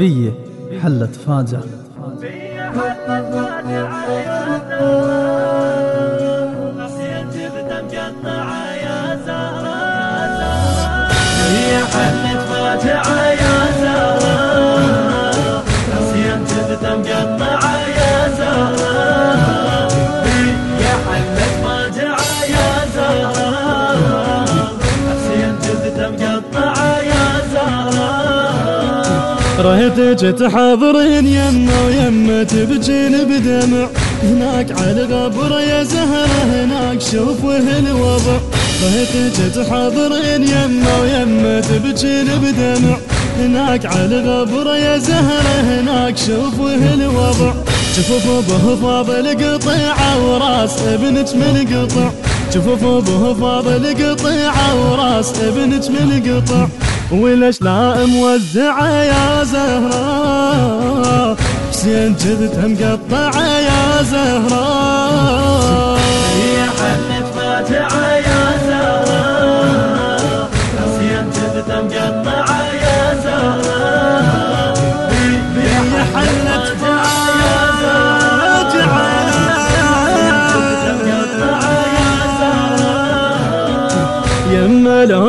بيه حلت فاجعة هي حلت فاجعة زهراء رهيتك تحضرين يمه ويمه تبجين بدمع. هناك على الغبر يا زهرة هناك شوف الوضع. رهيتك تحضرين يمه ويمه تبجين بدمع. هناك على الغبر يا زهرة هناك شوف الوضع. جفوف به فاضل قطيعة وراس ابنك من قطع. جفوف به فاضل قطيعة وراس ابنك من قطع. وليش لا موزعة يا زهراء حسين جذته مقطعة يا زهراء هي حلت فاجعة يا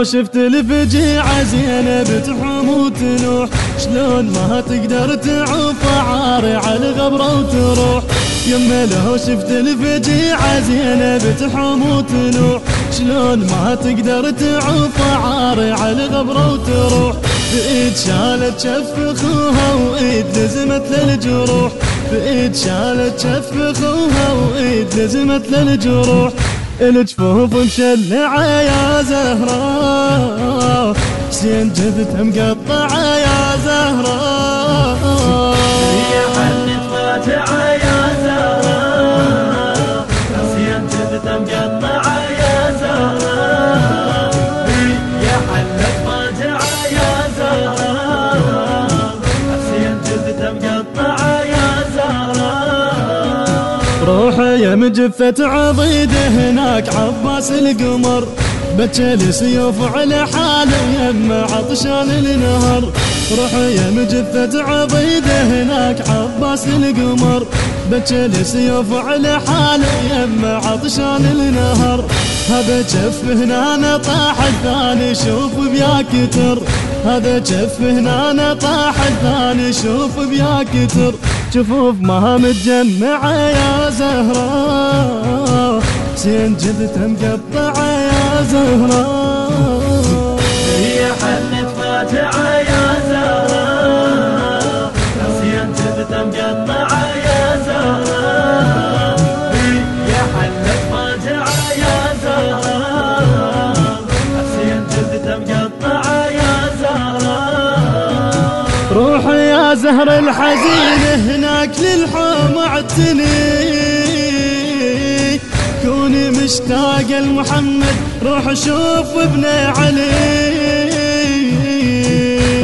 شفت الفجيعة زينب تحوم وتنوح. شلون ما تقدر تعوف عاري على الغبرة وتروح. يما لو شفت الفجيعة زينب تحوم وتنوح. شلون ما تقدر تعوف عاري على الغبرة وتروح. بإيد شالت شف اخوها وإيد لزمت للجروح. بإيد شالت شف اخوها وإيد لزمت للجروح. الجفوف مشلعة يا زهراء. حسين جذته مقطعة. يا مجفة عضيده هناك عباس القمر. بتشل سيوف على حاله يما عطشان النهر. روحي يا مجفة عضيده هناك عباس القمر. بتشل سيوف على حاله يما عطشان النهر. هذا جف هنا طاح الثاني شوف بيا كتر هذا جف هنا طاح الثاني. شوف بيا كتر جفوف ما متجمعة يا زهراء. حسين جذته مقطعة يا زهراء. زهر الحزينة هناك للحوم اعتني. كوني مشتاق لمحمد روح شوف ابن علي.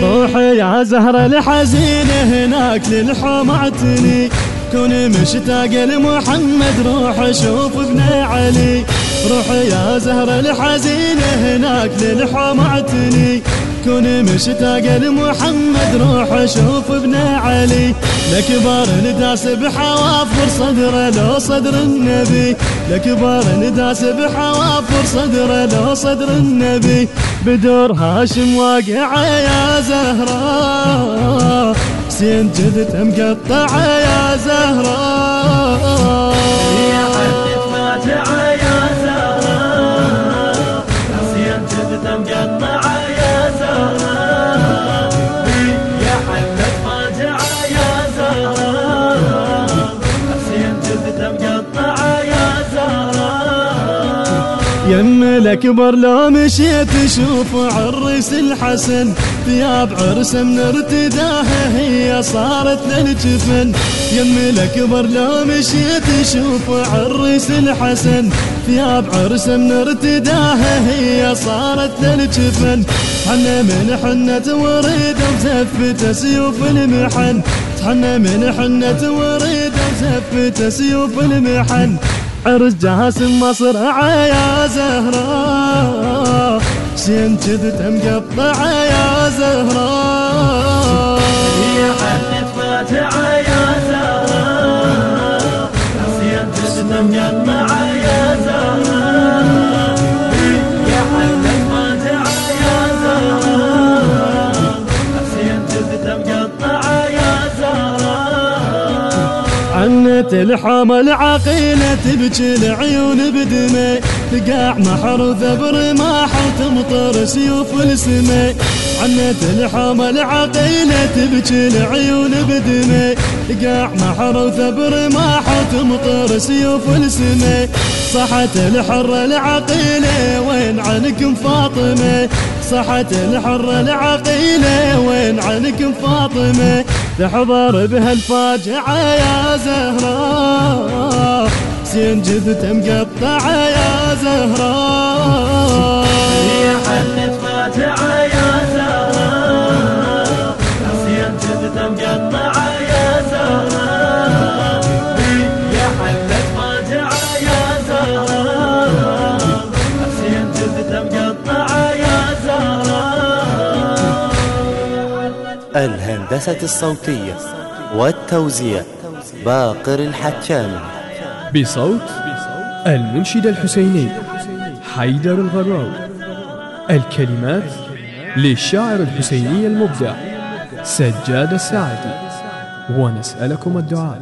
روحي يا زهر الحزينة هناك للحوم اعتني. كوني مشتاق لمحمد روح شوف ابن علي. روحي يا زهر الحزينة هناك للحوم اعتني. كوني مشتاق لمحمد روح شوف ابن علي. لكبار نداس بحوافر صدره لو صدر النبي. لكبار نداس بحوافر صدره لو صدر النبي. بدور هاشم واقعة يا زهراء حسين جذته مقطعة يا زهراء الاكبر لو مشيت شوف عرس الحسن. ثياب عرس من ارتداها هي صارت للجفن. يم الاكبر لو مشيت شوف عرس الحسن. ثياب عرس من ارتداها هي صارت للجفن. حنا من حنة وريد وزفت سيوف المحن. حنا من حنة وريد وزفت سيوف المحن. عرس جاسم مصرعة يا زهرة. شين جذته مقطعه يا زهرة. يا يا زهرة. شين جذته مقطعه عنت الحامل عقيلة تبكي العيون بدمي تقع محروثة برماح وتمطر سيوف السمي عنت الحامل عقيلة تبكي العيون بدمي. تقع محروثة برماح وتمطر سيوف السمي. صحت الحرة العقيلة وين عنكم فاطمة؟ صحت الحرة العقيلة وين عنكم فاطمة؟ تحضر بها الفاجعة يا زهراء سين جثة مقطعة يا زهراء الهندسة الصوتية والتوزيع باقر الحكامي بصوت المنشد الحسيني حيدر الغراوي الكلمات للشاعر الحسيني المبدع سجاد الساعدي. ونسألكم الدعاء.